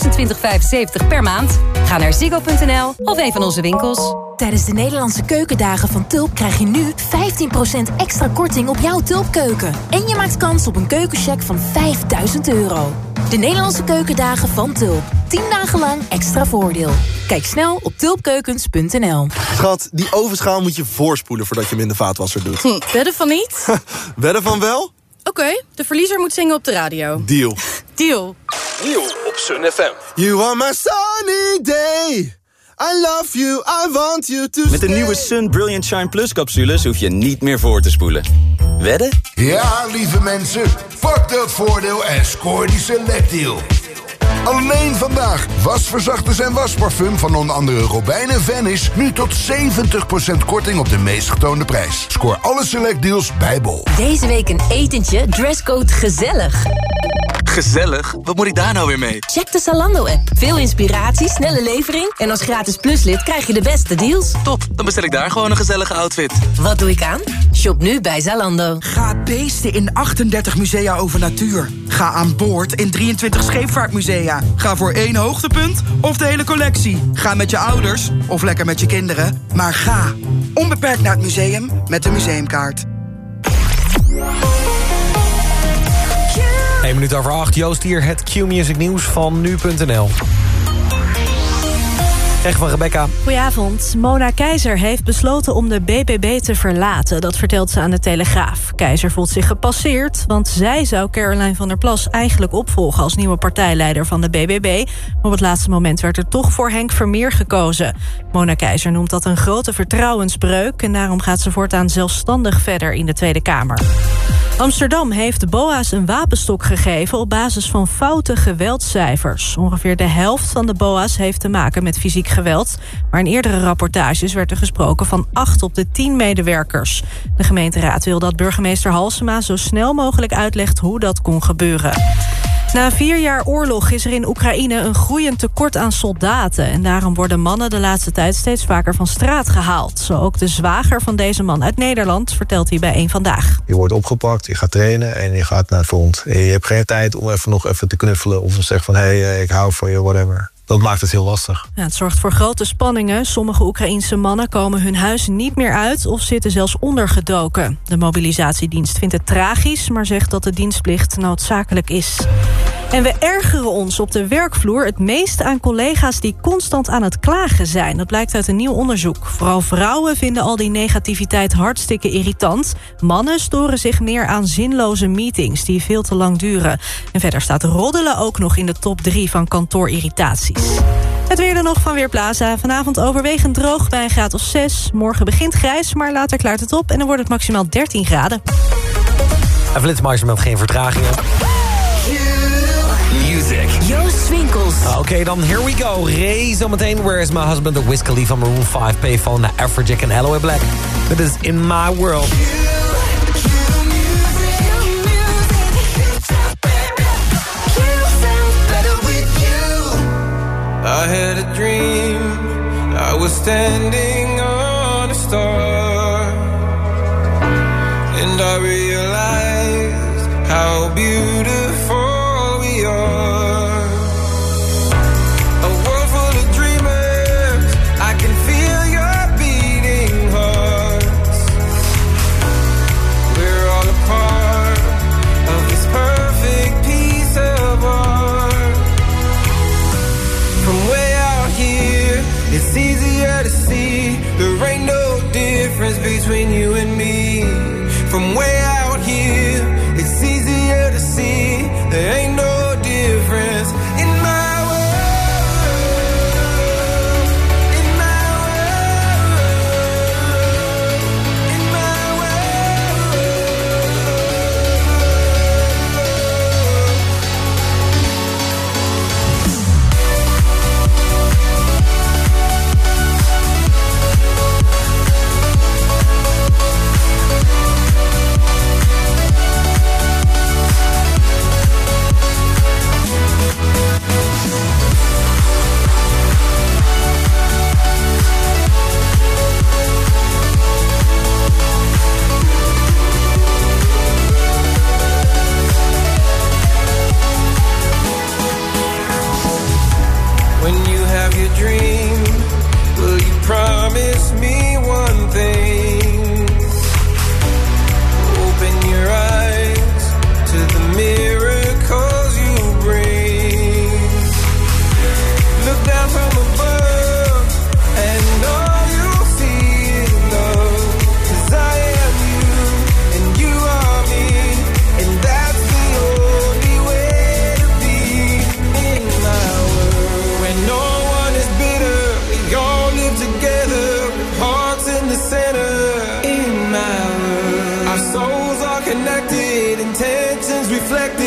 26,75 per maand. Ga naar ziggo.nl of een van onze winkels. Tijdens de Nederlandse keukendagen van Tulp krijg je nu 15% extra korting op jouw Tulpkeuken. En je maakt kans op een keukencheck van 5000 euro. De Nederlandse keukendagen van Tulp. 10 dagen lang extra voordeel. Kijk snel op tulpkeukens.nl. Schat, die ovenschaal moet je voorspoelen voordat je hem in de vaatwasser doet. Hm, wedden van niet? wedden van wel? Oké, de verliezer moet zingen op de radio. Deal. Deal. Deal op Sun FM. You are my sunny day. I love you, I want you to Met de nieuwe Sun Brilliant Shine Plus capsules hoef je niet meer voor te spoelen. Wedden? Ja, lieve mensen, pak dat voordeel en scoor die selectdeal. Alleen vandaag. Wasverzachters en wasparfum van onder andere Robijn en Venice... nu tot 70% korting op de meest getoonde prijs. Scoor alle selectdeals bij Bol. Deze week een etentje, dresscode gezellig. Gezellig? Wat moet ik daar nou weer mee? Check de Zalando-app. Veel inspiratie, snelle levering... en als gratis pluslid krijg je de beste deals. Top, dan bestel ik daar gewoon een gezellige outfit. Wat doe ik aan? Shop nu bij Zalando. Ga beesten in 38 musea over natuur. Ga aan boord in 23 scheepvaartmusea. Ga voor één hoogtepunt of de hele collectie. Ga met je ouders of lekker met je kinderen. Maar ga onbeperkt naar het museum met de museumkaart. 1 minuut over 8. Joost hier, het Q-music nieuws van nu.nl. Echt van Rebecca. Goedenavond. Mona Keizer heeft besloten om de BBB te verlaten. Dat vertelt ze aan de Telegraaf. Keizer voelt zich gepasseerd, want zij zou Caroline van der Plas... eigenlijk opvolgen als nieuwe partijleider van de BBB. Maar op het laatste moment werd er toch voor Henk Vermeer gekozen. Mona Keizer noemt dat een grote vertrouwensbreuk... en daarom gaat ze voortaan zelfstandig verder in de Tweede Kamer. Amsterdam heeft de BOA's een wapenstok gegeven... op basis van foute geweldcijfers. Ongeveer de helft van de BOA's heeft te maken met fysiek geweld. Maar in eerdere rapportages werd er gesproken van 8 op de 10 medewerkers. De gemeenteraad wil dat burgemeester Halsema zo snel mogelijk uitlegt hoe dat kon gebeuren. Na vier jaar oorlog is er in Oekraïne een groeiend tekort aan soldaten. En daarom worden mannen de laatste tijd steeds vaker van straat gehaald. Zo ook de zwager van deze man uit Nederland, vertelt hij bij een Vandaag. Je wordt opgepakt, je gaat trainen en je gaat naar het front. Je hebt geen tijd om even nog even te knuffelen of te zeggen van... hé, hey, ik hou van je, whatever. Dat maakt het heel lastig. Ja, het zorgt voor grote spanningen. Sommige Oekraïense mannen komen hun huis niet meer uit... of zitten zelfs ondergedoken. De mobilisatiedienst vindt het tragisch... maar zegt dat de dienstplicht noodzakelijk is. En we ergeren ons op de werkvloer het meest aan collega's... die constant aan het klagen zijn. Dat blijkt uit een nieuw onderzoek. Vooral vrouwen vinden al die negativiteit hartstikke irritant. Mannen storen zich meer aan zinloze meetings... die veel te lang duren. En verder staat roddelen ook nog in de top 3 van kantoorirritaties. Het weer er nog van Weerplaza. Vanavond overwegend droog bij een graad of 6. Morgen begint grijs, maar later klaart het op... en dan wordt het maximaal 13 graden. En Flitsmeister met geen vertragingen. Oké, okay, dan here we go. Ray zometeen. Where is my husband? The Wiz Khalifa, Maroon 5, Payphone, Afrojack en Alloy Black. Dit is In My World. I had a dream I was standing reflected, intentions reflected.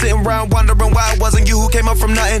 Sitting around wondering why it wasn't you who came up from nothing.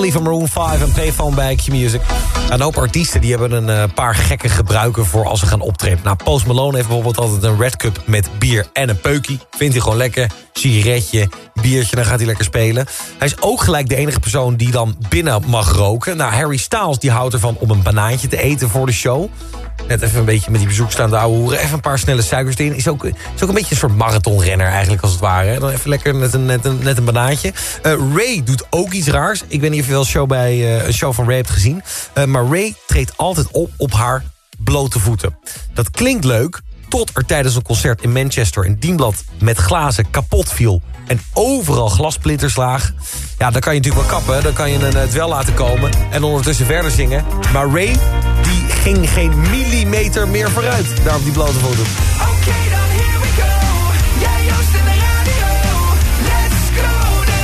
Wiz Khalifa, Maroon 5 en Payphone bij Q-Music. Een hoop artiesten die hebben een eh, paar gekke gebruiken voor als ze gaan optreden. Nou, Post Malone heeft bijvoorbeeld altijd een Red Cup met bier en een peukie. Vindt hij gewoon lekker. Sigaretje, biertje, dan gaat hij lekker spelen. Hij is ook gelijk de enige persoon die dan binnen mag roken. Nou, Harry Styles die houdt ervan om een banaantje te eten voor de show. Net even een beetje met die bezoekstaande ouwe hoeren. Even een paar snelle suikers erin. Is ook, is ook een beetje een soort marathonrenner eigenlijk als het ware. Dan even lekker net een, net een, een banaantje. Uh, Ray doet ook iets raars. Ik weet niet of je wel een show, bij, uh, een show van Ray hebt gezien. Uh, maar Ray treedt altijd op op haar blote voeten. Dat klinkt leuk, tot er tijdens een concert in Manchester... een dienblad met glazen kapot viel en overal glassplitters laag. Ja, dan kan je natuurlijk wel kappen. Dan kan je uh, wel laten komen en ondertussen verder zingen. Maar Ray, die ging geen millimeter meer vooruit. Daar op die blote voeten. Oké, dan here we go. Jij joost in de radio. Let's go, de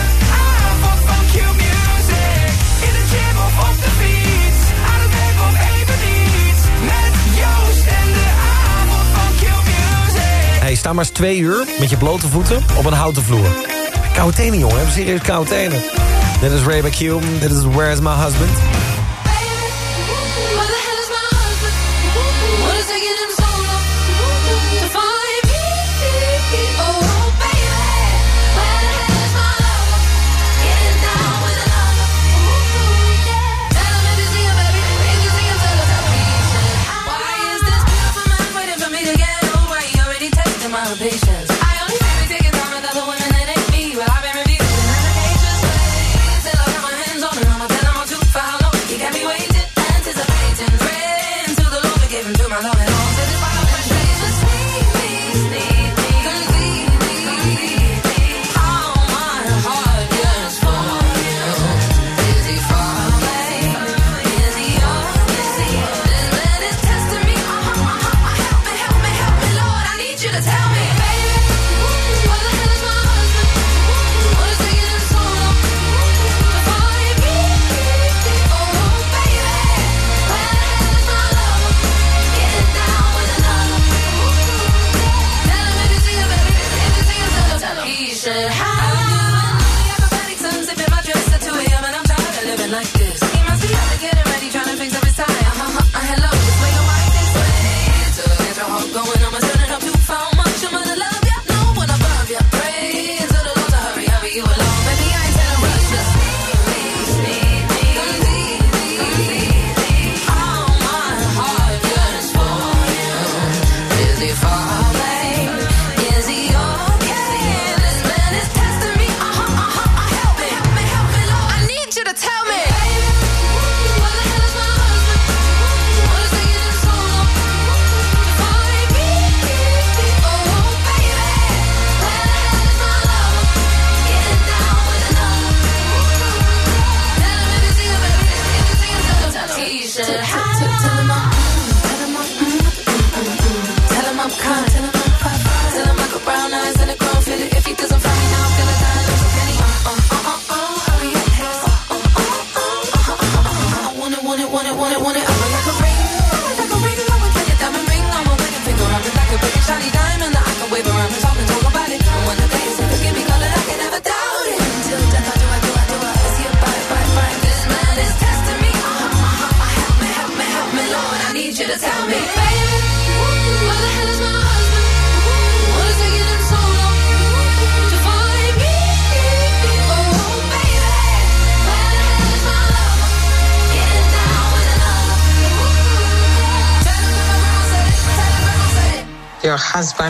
avond van Q-Music. In de gym of op de fiets. Aan het werk of even niet. Met Joost en de avond van Q-Music. Hey, sta maar eens twee uur met je blote voeten op een houten vloer. Koude tenen, jongen. Hebben serieus koude tenen. Dit is Ray Q. Dit is Where's My Husband. salvation.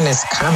Is coming.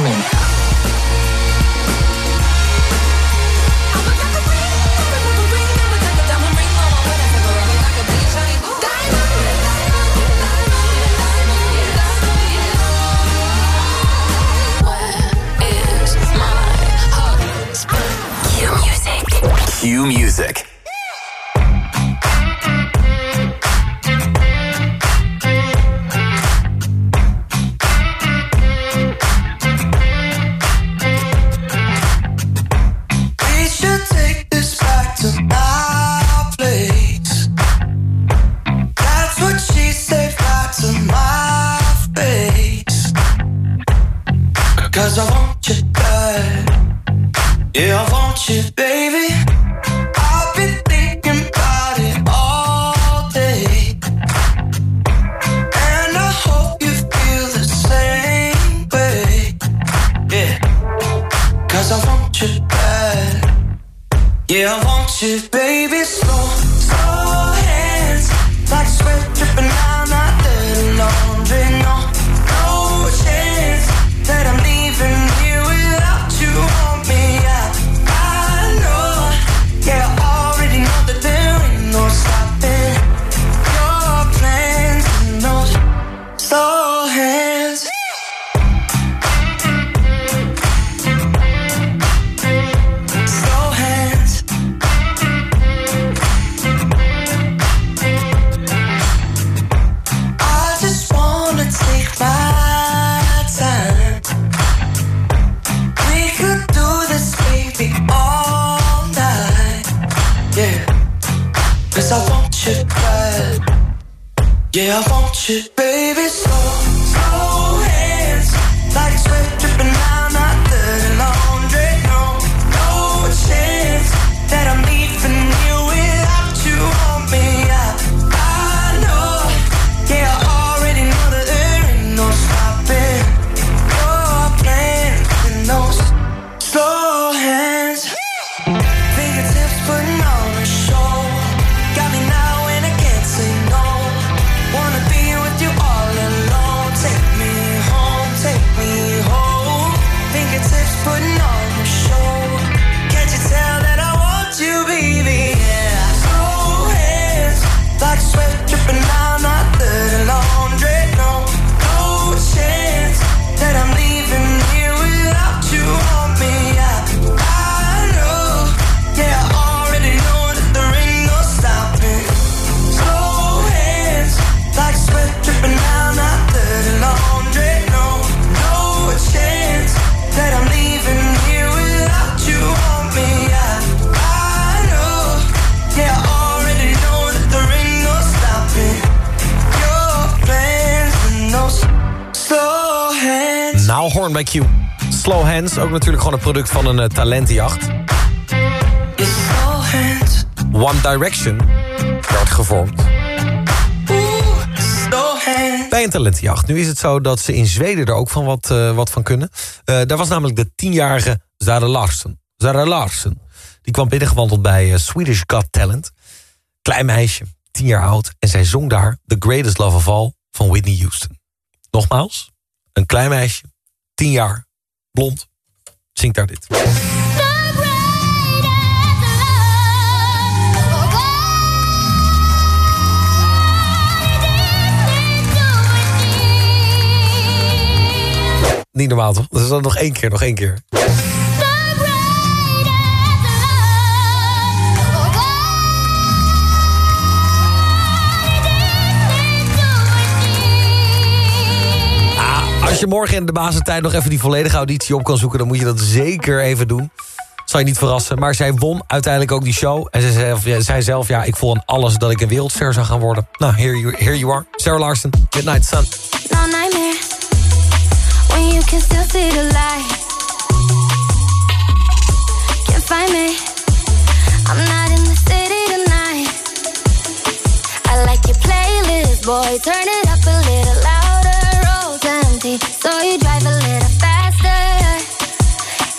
Yeah, I want you, baby, slow, Slow Hands, ook natuurlijk gewoon een product van een eh, talentenjacht. One Direction werd gevormd bij een talentenjacht. Nu is het zo dat ze in Zweden er ook van wat, eh, wat van kunnen. Eh, daar was namelijk de tienjarige Zara Larsen. Zara Larsen. Die kwam binnengewandeld bij Swedish Got Talent. Klein meisje, tien jaar oud. En zij zong daar The Greatest Love of All van Whitney Houston. Nogmaals, een klein meisje, tien jaar, blond, zingt daar dit. Niet normaal toch? Dat is dan nog één keer, nog één keer. Als je morgen in de basentijd nog even die volledige auditie op kan zoeken... dan moet je dat zeker even doen. Zal je niet verrassen. Maar zij won uiteindelijk ook die show. En ze zei, ja, zelf, ja, ik voel aan alles dat ik een wereldster zou gaan worden. Nou, here you, here you are. Sarah Larson, Midnight Sun. No nightmares when you can still see the light. Can't find me. I'm not in the city tonight. I like your playlist, boy. Turn it up a little. so you drive a little faster.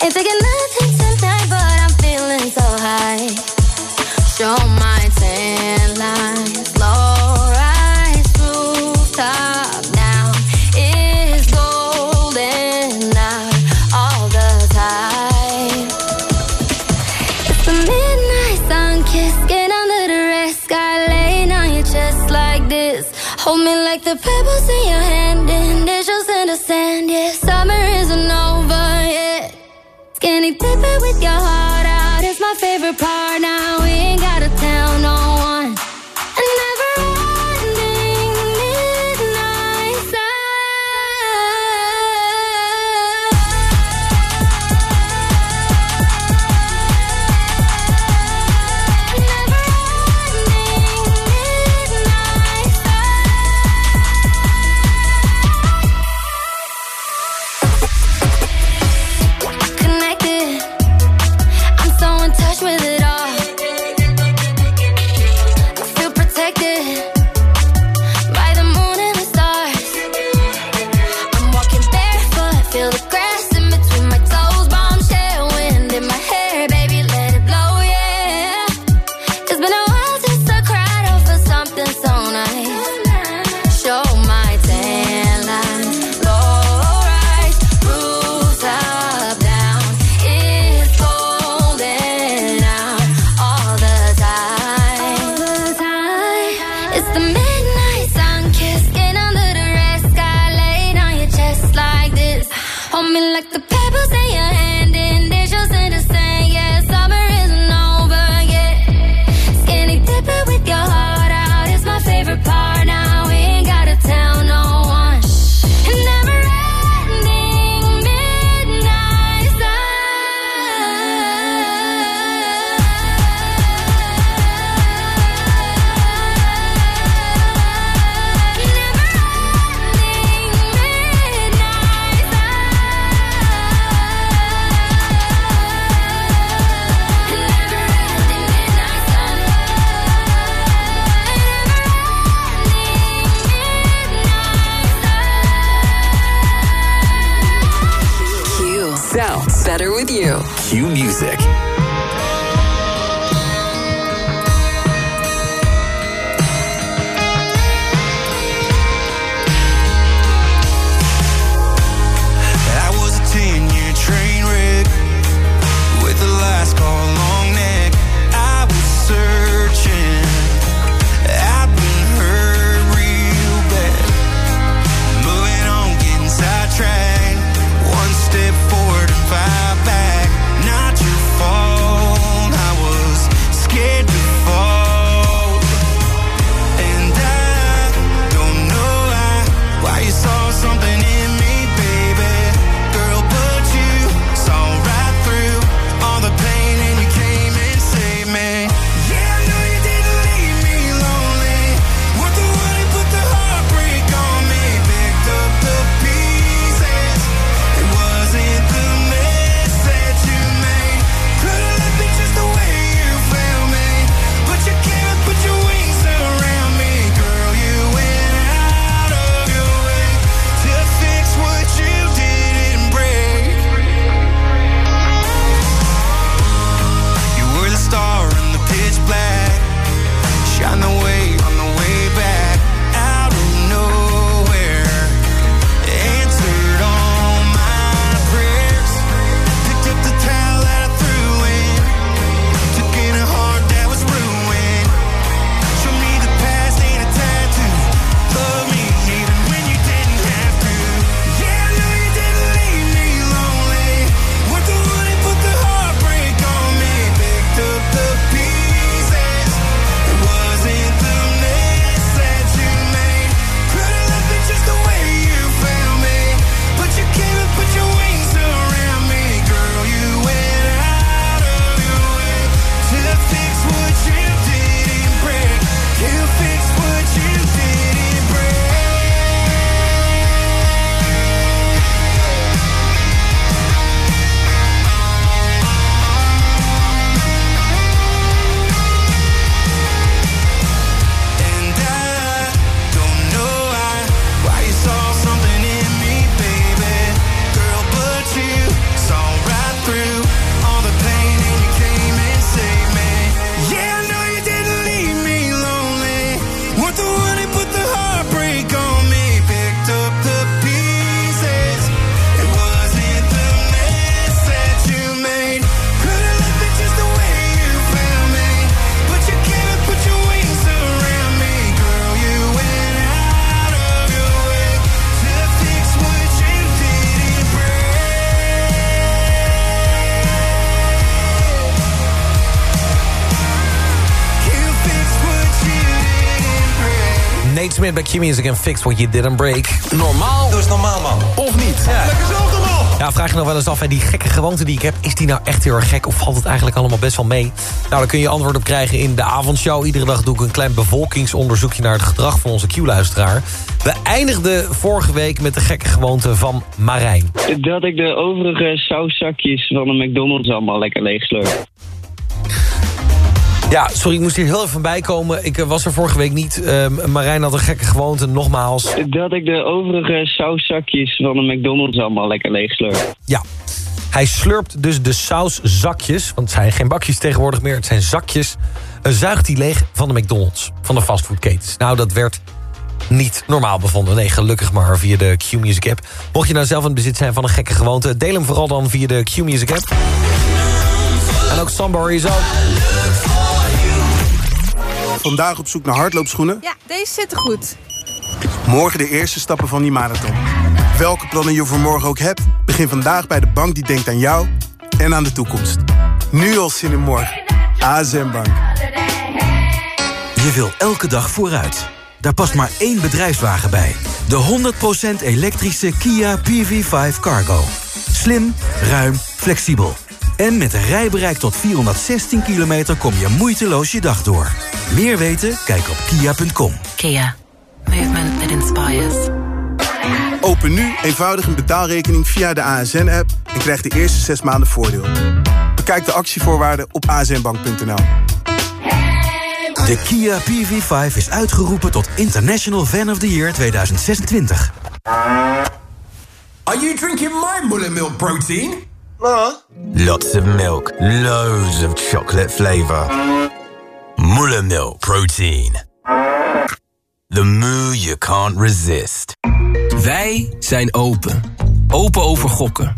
Ain't nothing tonight, but I'm feeling so high. My tan lines, rise rooftop now golden all the time. It's the midnight sun kiss, under the red sky, laying on your chest like this. Hold me like the pebbles in your hand and Baby, with your heart out is my favorite part now. Bij Q-Music en Fix What You Didn't Break. Normaal. Eens normaal, man. Of niet? Ja. Lekker zelf. Ja, vraag je nog wel eens af, hè, die gekke gewoonte die ik heb... is die nou echt heel erg gek of valt het eigenlijk allemaal best wel mee? Nou, daar kun je antwoord op krijgen in de avondshow. Iedere dag doe ik een klein bevolkingsonderzoekje... naar het gedrag van onze Q-luisteraar. We eindigden vorige week met de gekke gewoonte van Marijn. Dat ik de overige sauszakjes van de McDonald's allemaal lekker leeg slurp. Ja, sorry, ik moest hier heel even bij komen. Ik eh, was er vorige week niet. Uh, Marijn had een gekke gewoonte, nogmaals. Dat ik de overige sauszakjes van de McDonald's allemaal lekker leeg slurp. Ja, hij slurpt dus de sauszakjes... want het zijn geen bakjes tegenwoordig meer, het zijn zakjes... Uh, zuigt hij leeg van de McDonald's, van de fastfoodketens. Nou, dat werd niet normaal bevonden. Nee, gelukkig maar via de Q-Music app. Mocht je nou zelf in het bezit zijn van een gekke gewoonte... deel hem vooral dan via de Q-Music app. En ook Sambar is ook. Vandaag op zoek naar hardloopschoenen? Ja, deze zitten goed. Morgen de eerste stappen van die marathon. Welke plannen je voor morgen ook hebt... begin vandaag bij de bank die denkt aan jou en aan de toekomst. Nu al zin in morgen. ASM Bank. Je wil elke dag vooruit. Daar past maar één bedrijfswagen bij. De 100% elektrische Kia PV5 Cargo. Slim, ruim, flexibel. En met een rijbereik tot 416 kilometer kom je moeiteloos je dag door. Meer weten? Kijk op kia.com. Kia. Movement that inspires. Open nu eenvoudig een betaalrekening via de ASN-app... en krijg de eerste zes maanden voordeel. Bekijk de actievoorwaarden op asnbank.nl. De Kia PV5 is uitgeroepen tot International Fan of the Year 2026. Are you drinking my Mullermilk protein? Nah. Lots of milk, loads of chocolate flavor. Mullermilk protein. The moo you can't resist. Wij zijn open. Open over gokken.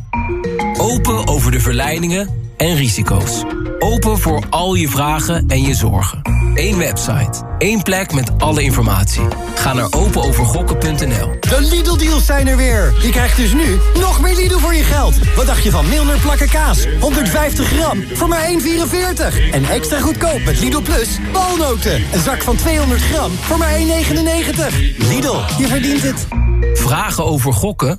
Open over de verleidingen en risico's. Open voor al je vragen en je zorgen. Eén website. één plek met alle informatie. Ga naar openovergokken.nl. De Lidl-deals zijn er weer. Je krijgt dus nu nog meer Lidl voor je geld. Wat dacht je van Milner plakken kaas? 150 gram voor maar 1,44. En extra goedkoop met Lidl Plus walnoten. Een zak van 200 gram voor maar 1,99. Lidl, je verdient het. Vragen over gokken?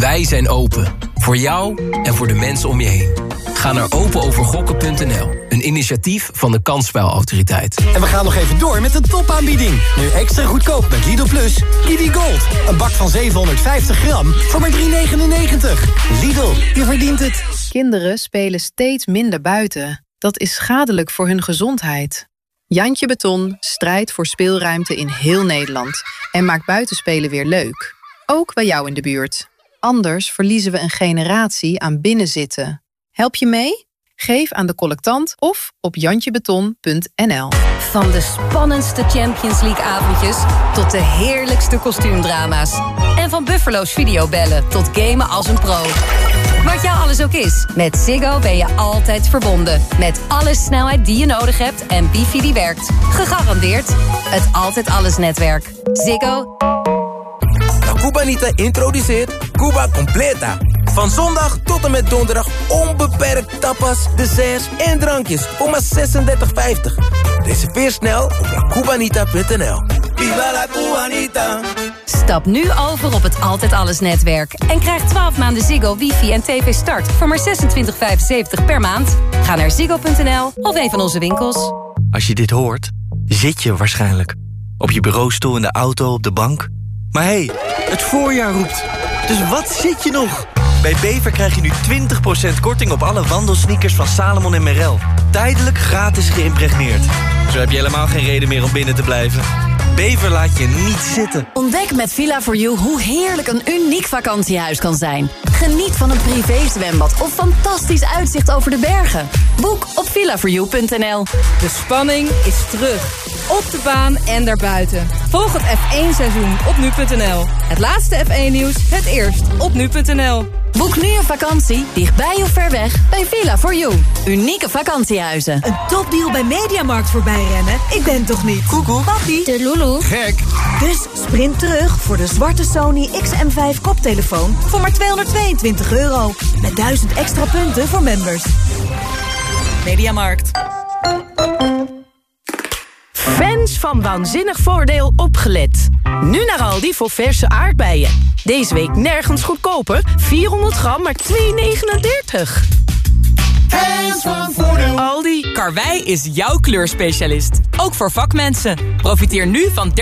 Wij zijn open. Voor jou en voor de mensen om je heen. Ga naar openovergokken.nl. Een initiatief van de Kansspelautoriteit. En we gaan nog even door met de topaanbieding. Nu extra goedkoop met Lidl Plus. Kiwi Gold. Een bak van 750 gram voor maar 3,99. Lidl, je verdient het. Kinderen spelen steeds minder buiten. Dat is schadelijk voor hun gezondheid. Jantje Beton strijdt voor speelruimte in heel Nederland... en maakt buitenspelen weer leuk. Ook bij jou in de buurt. Anders verliezen we een generatie aan binnenzitten. Help je mee? Geef aan de collectant of op jantjebeton.nl. Van de spannendste Champions League avondjes tot de heerlijkste kostuumdrama's. En van Buffalo's videobellen tot gamen als een pro. Wat jou alles ook is, met Ziggo ben je altijd verbonden. Met alle snelheid die je nodig hebt en wifi die werkt. Gegarandeerd het Altijd Alles netwerk. Ziggo. Cubanita introduceert Cuba Completa. Van zondag tot en met donderdag onbeperkt tapas, desserts en drankjes voor maar 36,50. Reserveer snel op lacubanita.nl. Viva la Cubanita! Stap nu over op het Altijd Alles netwerk. En krijg 12 maanden Ziggo, wifi en tv start voor maar 26,75 per maand. Ga naar ziggo.nl of een van onze winkels. Als je dit hoort, zit je waarschijnlijk. Op je bureaustoel, in de auto, op de bank. Maar hé, hey, het voorjaar roept. Dus wat zit je nog? Bij Bever krijg je nu 20% korting op alle wandelsneakers van Salomon en Merrell. Tijdelijk gratis geïmpregneerd. Zo heb je helemaal geen reden meer om binnen te blijven. Bever laat je niet zitten. Ontdek met Villa4You hoe heerlijk een uniek vakantiehuis kan zijn. Geniet van een privézwembad of fantastisch uitzicht over de bergen. Boek op villa4you.nl. De spanning is terug. Op de baan en daarbuiten. Volg het F1-seizoen op nu.nl. Het laatste F1-nieuws, het eerst op nu.nl. Boek nu een vakantie, dichtbij of ver weg, bij Villa4You. Unieke vakantiehuizen. Een topdeal bij Mediamarkt voorbij rennen? Ik ben toch niet? Koekoek. Papi. De Lulu. Gek. Dus sprint terug voor de zwarte Sony XM5 koptelefoon voor maar 222 euro. Met 1000 extra punten voor members. Mediamarkt. Van Waanzinnig Voordeel opgelet. Nu naar Aldi voor verse aardbeien. Deze week nergens goedkoper. 400 gram, maar 2,39. Hands van Voordeel. Aldi. Karwei is jouw kleurspecialist. Ook voor vakmensen. Profiteer nu van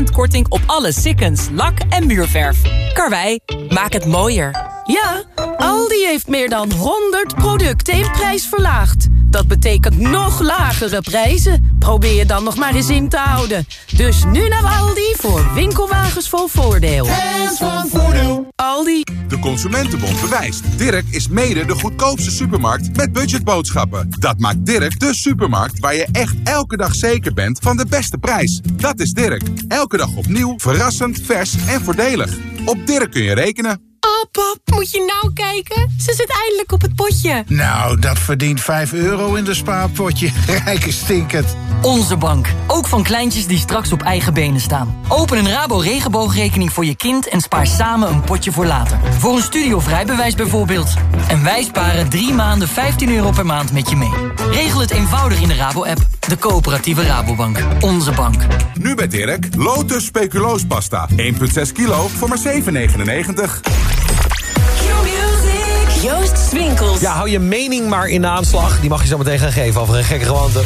30% korting op alle sikkens, lak en muurverf. Karwei, maak het mooier. Ja, Aldi heeft meer dan 100 producten in prijs verlaagd. Dat betekent nog lagere prijzen. Probeer je dan nog maar eens in te houden. Dus nu naar Aldi voor winkelwagens vol voordeel. Hands van Voordeel. Aldi. De Consumentenbond bewijst. Dirk is mede de goedkoopste supermarkt met budgetboodschappen. Dat maakt Dirk de supermarkt waar je echt elke dag zeker bent van de beste prijs. Dat is Dirk. Elke dag opnieuw, verrassend, vers en voordelig. Op Dirk kun je rekenen. Oh, pap, moet je nou kijken? Ze zit eindelijk op het potje. Nou, dat verdient 5 euro in de spaarpotje. Rijke stinkend. Onze bank. Ook van kleintjes die straks op eigen benen staan. Open een Rabo regenboogrekening voor je kind en spaar samen een potje voor later. Voor een studiovrijbewijs bijvoorbeeld. En wij sparen drie maanden 15 euro per maand met je mee. Regel het eenvoudig in de Rabo-app. De coöperatieve Rabobank. Onze bank. Nu bij Dirk, Lotus speculoospasta. 1,6 kilo voor maar 7,99. Joost Swinkels. Ja, hou je mening maar in de aanslag. Die mag je zo meteen gaan geven over een gekke gewoonte.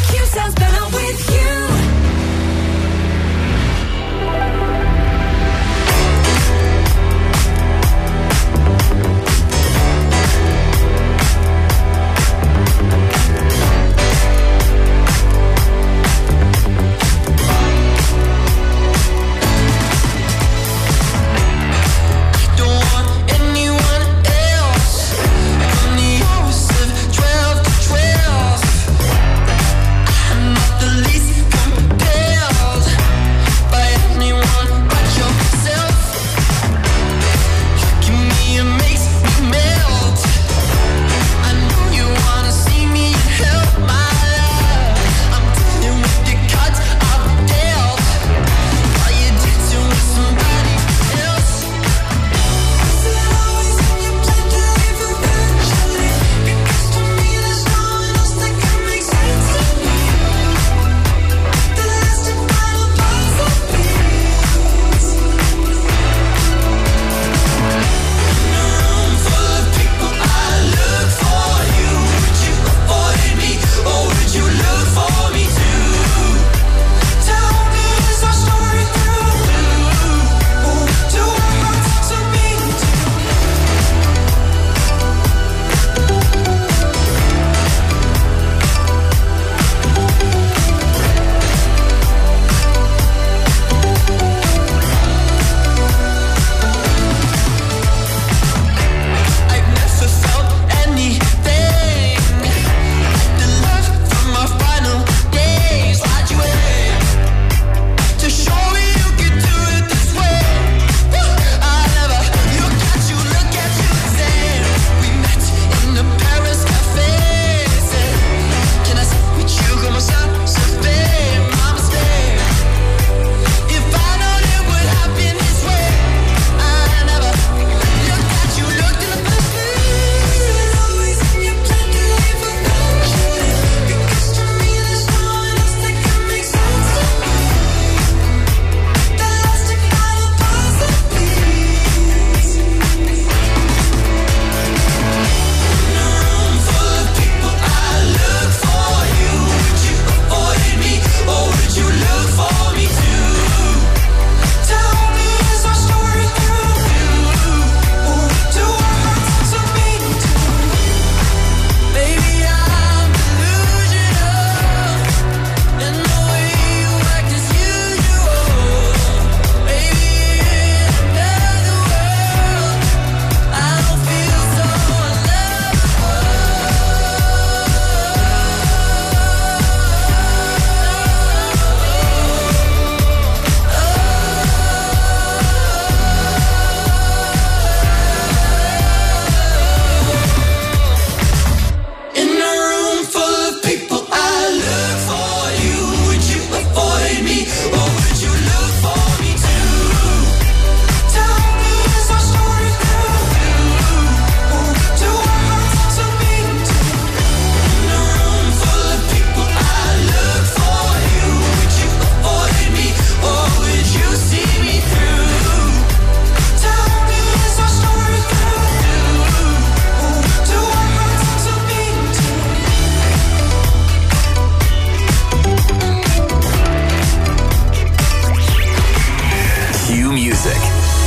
music.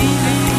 believe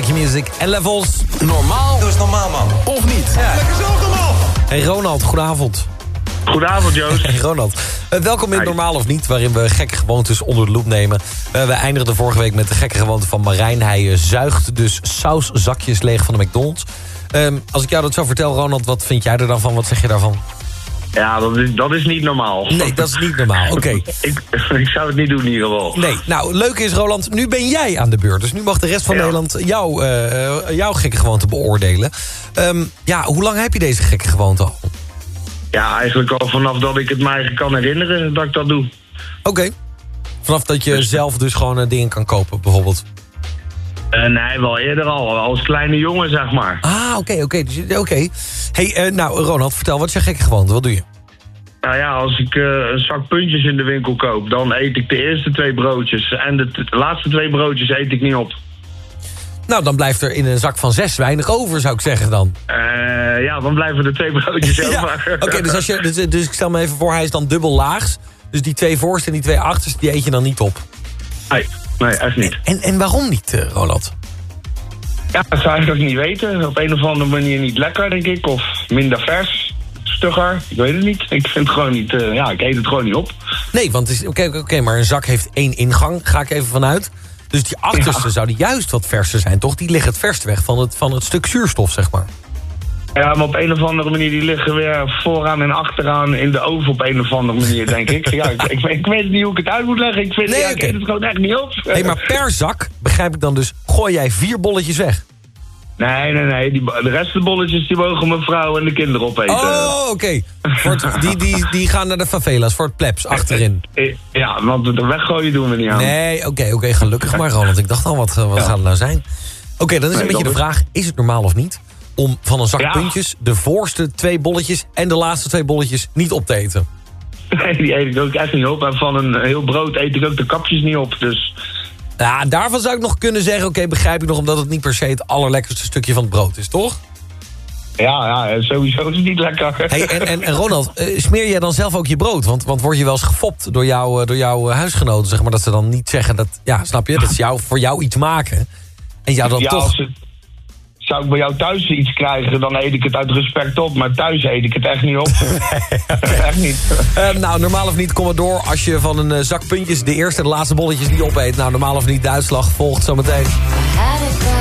a good feeling. Yeah. Avicii Back Your Music en Levels. Normaal. Dat is normaal, man. Of niet? Ja. Lekker zelf normaal. Hey Ronald, goedenavond. Goedenavond, Joost. Hey Ronald. Uh, welkom in Hi. Normaal of Niet, waarin we gekke gewoontes onder de loep nemen. Uh, we eindigden vorige week met de gekke gewoonte van Marijn. Hij uh, zuigt dus sauszakjes leeg van de McDonald's. Um, als ik jou dat zo vertel, Ronald, wat vind jij er dan van? Wat zeg je daarvan? Ja, dat is, dat is niet normaal. Nee, dat is niet normaal. Oké. Okay. ik, ik zou het niet doen in ieder geval. Nee, nou, leuk is, Roland, nu ben jij aan de beurt. Dus nu mag de rest van ja. Nederland jou, uh, jouw gekke gewoonte beoordelen. Um, ja, hoe lang heb je deze gekke gewoonte al? Ja, eigenlijk al vanaf dat ik het mij kan herinneren dat ik dat doe. Oké. Okay. Vanaf dat je dus... zelf dus gewoon uh, dingen kan kopen, bijvoorbeeld? Uh, nee, wel eerder al. Als kleine jongen, zeg maar. Ah, oké, okay, oké. Okay. Dus, okay. hey, uh, nou, Ronald, vertel, wat is je gekke gewoonte? Wat doe je? Nou ja, als ik uh, een zak puntjes in de winkel koop... dan eet ik de eerste twee broodjes. En de, de laatste twee broodjes eet ik niet op. Nou, dan blijft er in een zak van zes weinig over, zou ik zeggen dan. Ja, dan blijven er twee broodjes ja. over. Oké, dus, als je, dus, dus ik stel me even voor, hij is dan dubbel laags. Dus die twee voorste en die twee achterste, die eet je dan niet op? Nee, nee echt niet. En, en waarom niet, uh, Roland? Ja, dat zou ik eigenlijk niet weten. Op een of andere manier niet lekker, denk ik. Of minder vers, stugger. Ik weet het niet. Ik vind het gewoon niet... Uh, ja, ik eet het gewoon niet op. Nee, want oké, okay, okay, maar een zak heeft één ingang. Ga ik even vanuit. Dus die achterste ja. zouden juist wat verser zijn, toch? Die liggen het verst weg van het, van het stuk zuurstof, zeg maar. Ja, maar op een of andere manier die liggen weer vooraan en achteraan in de oven op een of andere manier, denk ik. Ja, ik, ik, ik weet niet hoe ik het uit moet leggen. Ik, vind, nee, ja, ik het gewoon echt niet op. Hey, maar per zak, begrijp ik dan dus, gooi jij vier bolletjes weg? Nee, nee, nee. Die, de rest van de bolletjes die mogen mijn vrouw en de kinderen opeten. Oh, oké. Okay. die, die, die gaan naar de favelas voor het plebs achterin. Ja, want de weggooien doen we niet aan. Nee, oké, oké. Okay, gelukkig maar, Roland. Ik dacht al, wat, wat ja. gaat het nou zijn? Oké, dan is nee, een beetje de vraag, is het normaal of niet... om van een zak ja. puntjes de voorste twee bolletjes... en de laatste twee bolletjes niet op te eten? Nee, die eet ik ook echt niet op. En van een heel brood eet ik ook de kapjes niet op, dus... Ja, daarvan zou ik nog kunnen zeggen, oké, okay, begrijp ik nog... omdat het niet per se het allerlekkerste stukje van het brood is, toch? Ja, ja sowieso is het niet lekker. Hey, en, en, en Ronald, uh, smeer jij dan zelf ook je brood? Want, want word je wel eens gefopt door, jou, uh, door jouw huisgenoten, zeg maar... dat ze dan niet zeggen dat, ja, snap je, dat ze jou, voor jou iets maken... en jou dan ja, toch... zou ik bij jou thuis iets krijgen, dan eet ik het uit respect op. Maar thuis eet ik het echt niet op. nee, echt niet. Uh, nou, normaal of niet, kom maar door. Als je van een uh, zak puntjes de eerste en de laatste bolletjes niet opeet. Nou, normaal of niet, de uitslag volgt zometeen. Trash,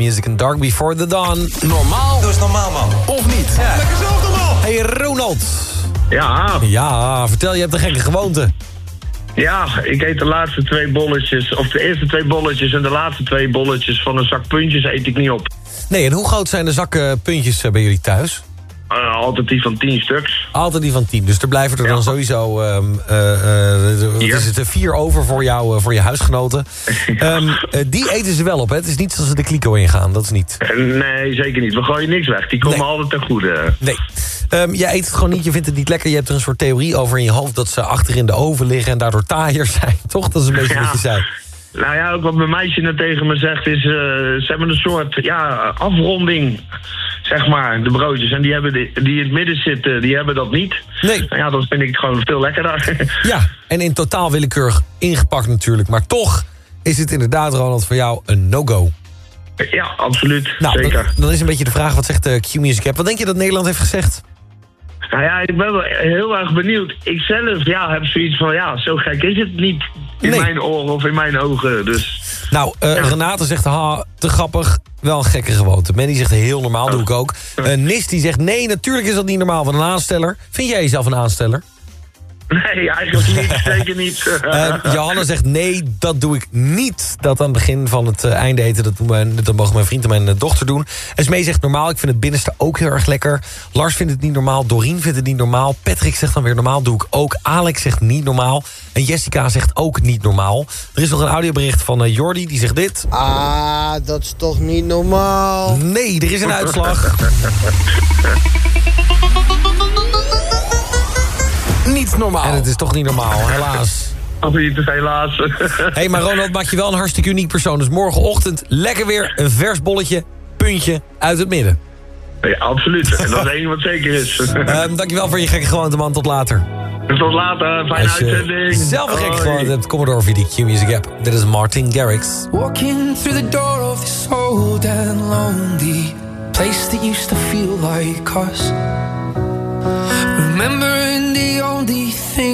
Music en Dark Before the Dawn. Normaal. Doe eens normaal, man. Of niet? Ja. Lekker zelf normaal. Hey Ronald. Ja. Ja, vertel, je hebt een gekke gewoonte. Ja, ik eet de laatste twee bolletjes, of de eerste twee bolletjes en de laatste twee bolletjes van een zak puntjes eet ik niet op. Nee, en hoe groot zijn de zakken puntjes eh, bij jullie thuis? Uh, altijd die van tien stuks. Altijd die van tien. Dus er blijven er dan sowieso... Um, uh, uh, wat is het, er vier over voor, jou, voor je huisgenoten. um, die eten ze wel op, hè? Het is niet zoals ze de kliko ingaan, dat is niet. Nee, zeker niet. We gooien niks weg. Die komen Nee. altijd ten goede. Nee. Um, jij eet het gewoon niet, je vindt het niet lekker. Je hebt er een soort theorie over in je hoofd... dat ze achter in de oven liggen en daardoor taaier zijn. Toch? Dat is een beetje Ja. wat je zei. Nou ja, ook wat mijn meisje net tegen me zegt is... eh, ze hebben een soort ja, afronding, zeg maar, de broodjes. En die, hebben die, die in het midden zitten, die hebben dat niet. Nee. Nou ja, dat vind ik gewoon veel lekkerder. Ja, en in totaal willekeurig ingepakt natuurlijk. Maar toch is het inderdaad, Ronald, voor jou een no-go. ja, absoluut. Nou, zeker. Dan, dan is een beetje de vraag, wat zegt de Q-Music App? Wat denk je dat Nederland heeft gezegd? Nou ja, ik ben wel heel erg benieuwd. Ik zelf ja, heb zoiets van, ja, zo gek is het niet in Nee. mijn oren of in mijn ogen. Dus Nou, eh, Renate zegt, ha, te grappig, wel een gekke gewoonte. Manny zegt, heel normaal, doe ik ook. Eh Nis die zegt, nee, natuurlijk is dat niet normaal van een aansteller. Vind jij jezelf een aansteller? Nee, eigenlijk niet, zeker niet. Eh, Johanna zegt, nee, dat doe ik niet. Dat aan het begin van het eh, einde eten, dat, doen mijn, dat mogen mijn vriend en mijn eh, dochter doen. Esmee zegt normaal, ik vind het binnenste ook heel erg lekker. Lars vindt het niet normaal, Doreen vindt het niet normaal. Patrick zegt dan weer normaal, doe ik ook. Alex zegt niet normaal. En Jessica zegt ook niet normaal. Er is nog een audiobericht van eh, Jordi, die zegt dit. Ah, dat is toch niet normaal? Nee, er is een uitslag. Niet normaal. En het is toch niet normaal, helaas. Of niet, helaas. Hé, hey, maar Ronald maakt je wel een hartstikke uniek persoon. Dus morgenochtend lekker weer een vers bolletje, puntje uit het midden. Ja, absoluut. En dat is één wat zeker is. Ehm, dankjewel voor je gekke gewoonte, man. Tot later. Tot later, fijne Als je uitzending. zelf een gekke gewoonte hebt, kom maar door via die Q-Music app. Dit is Martin Garrix. Walking through the door of this old and lonely place that used to feel like us. Remembering the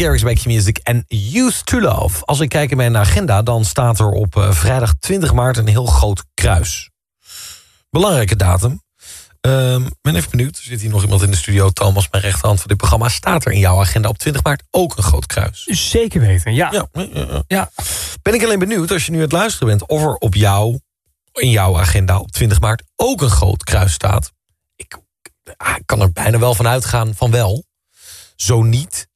Garrix bij Q-Music en Used to Love. Als ik kijk in mijn agenda, dan staat er op eh, vrijdag 20 maart een heel groot kruis. Belangrijke datum. Ehm, ben even benieuwd. Er zit hier nog iemand in de studio. Thomas, mijn rechterhand van dit programma. Staat er in jouw agenda op 20 maart ook een groot kruis? Zeker weten, ja. Ja, ja, ja. ja. Ben ik alleen benieuwd, als je nu aan het luisteren bent... of er op jou, in jouw agenda op 20 maart ook een groot kruis staat. Ik, ah, ik kan er bijna wel van uitgaan van wel. Zo niet.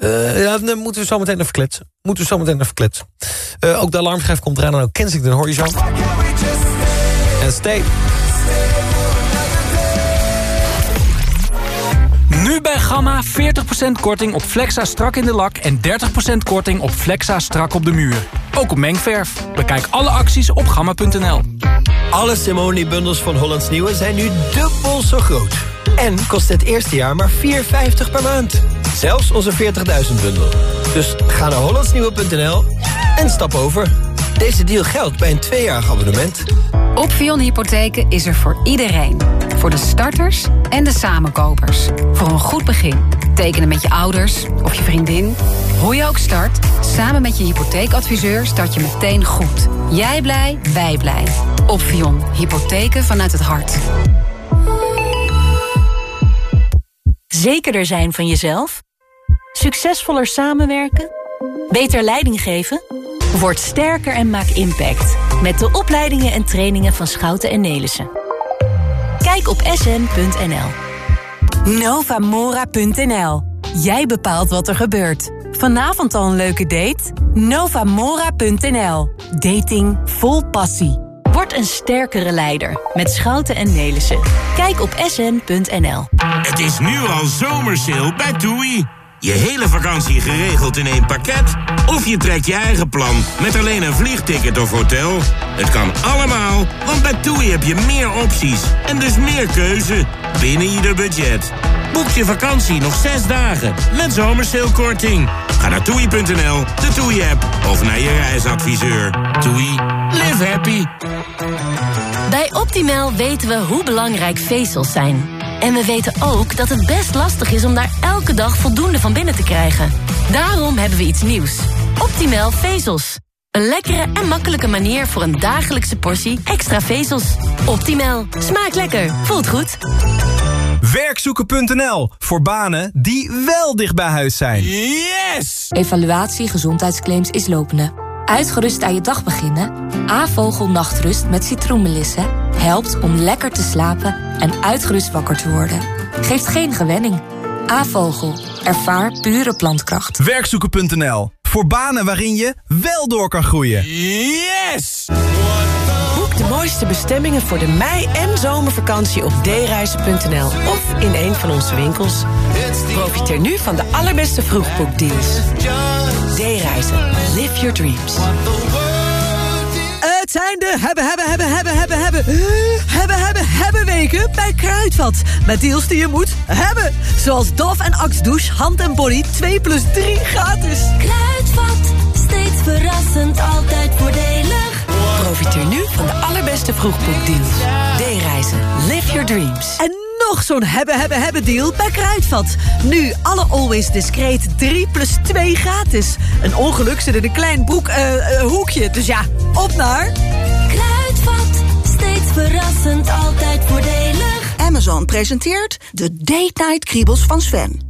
Eh, ja, dan moeten we zo meteen even kletsen. Moeten we zo meteen even kletsen. Eh, ook de alarmschijf komt eraan en ook Kensington hoor je zo. En stay. Nu bij Gamma 40% korting op Flexa strak in de lak... en 30% korting op Flexa strak op de muur. Ook op mengverf. Bekijk alle acties op gamma.nl. Alle Simone-bundels van Hollands Nieuwe zijn nu dubbel zo groot. En kost het eerste jaar maar 4,50 per maand. Zelfs onze 40.000-bundel. Dus ga naar hollandsnieuwe.nl en stap over. Deze deal geldt bij een tweejarig abonnement. Opvion Hypotheken is er voor iedereen. Voor de starters en de samenkopers. Voor een goed begin. Tekenen met je ouders of je vriendin. Hoe je ook start, samen met je hypotheekadviseur start je meteen goed. Jij blij, wij blij. Opvion Hypotheken vanuit het hart. Zekerder zijn van jezelf? Succesvoller samenwerken? Beter leiding geven? Word sterker en maak impact. Met de opleidingen en trainingen van Schouten en Nelissen. Kijk op sn.nl. Novamora.nl. Jij bepaalt wat er gebeurt. Vanavond al een leuke date? Novamora.nl. Dating vol passie. Word een sterkere leider met Schouten en Nelissen. Kijk op sn.nl. Het is nu al zomersale bij TUI. Je hele vakantie geregeld in één pakket? Of je trekt je eigen plan met alleen een vliegticket of hotel? Het kan allemaal, want bij TUI heb je meer opties en dus meer keuze binnen ieder budget. Boek je vakantie nog zes dagen met zomersalekorting. Ga naar toei.nl, de TUI-app of naar je reisadviseur. TUI, live happy. Bij Optimal weten we hoe belangrijk vezels zijn. En we weten ook dat het best lastig is om daar elke dag voldoende van binnen te krijgen. Daarom hebben we iets nieuws. Optimal vezels. Een lekkere en makkelijke manier voor een dagelijkse portie extra vezels. Optimal. Smaakt lekker. Voelt goed. Werkzoeken.nl voor banen die wel dicht bij huis zijn. Yes! Evaluatie gezondheidsclaims is lopende. Uitgerust aan je dag beginnen? A-vogel nachtrust met citroenmelissen helpt om lekker te slapen en uitgerust wakker te worden. Geeft geen gewenning. A-vogel. Ervaar pure plantkracht. Werkzoeken.nl voor banen waarin je wel door kan groeien. Yes! Boek de mooiste bestemmingen voor de mei- en zomervakantie op dereizen.nl of in een van onze winkels. Profiteer nu van de allerbeste vroegboekdeals. D-reizen. Live your dreams. Het zijn de hebben, hebben, hebben, hebben, hebben, hebben, hebben, hebben, hebben weken bij Kruidvat. Met deals die je moet hebben. Zoals Dove en Axe Douche, hand en body, 2 plus 3 gratis. Kruidvat, steeds verrassend, altijd voordelig. Profiteer nu van de allerbeste vroegboekdeals. D-reizen. Live your dreams. En nog zo'n hebben, hebben, hebben deal bij Kruidvat. Nu alle Always Discreet 3 plus 2 gratis. Een ongeluk zit in een klein broek, eh, eh, hoekje. Dus ja, op naar... Kruidvat, steeds verrassend, altijd voordelig. Amazon presenteert de Date Night Kriebels van Sven.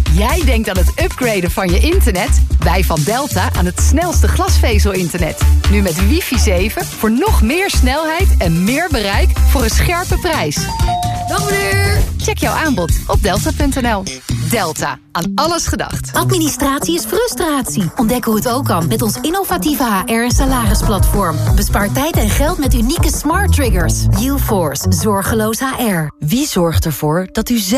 Jij denkt aan het upgraden van je internet? Wij van Delta aan het snelste glasvezel-internet. Nu met wifi 7 voor nog meer snelheid en meer bereik voor een scherpe prijs. Dag meneer! Check jouw aanbod op delta.nl. Delta, aan alles gedacht. Administratie is frustratie. Ontdek hoe het ook kan met ons innovatieve HR- en salarisplatform. Bespaar tijd en geld met unieke smart triggers. UForce, zorgeloos HR. Wie zorgt ervoor dat u zelf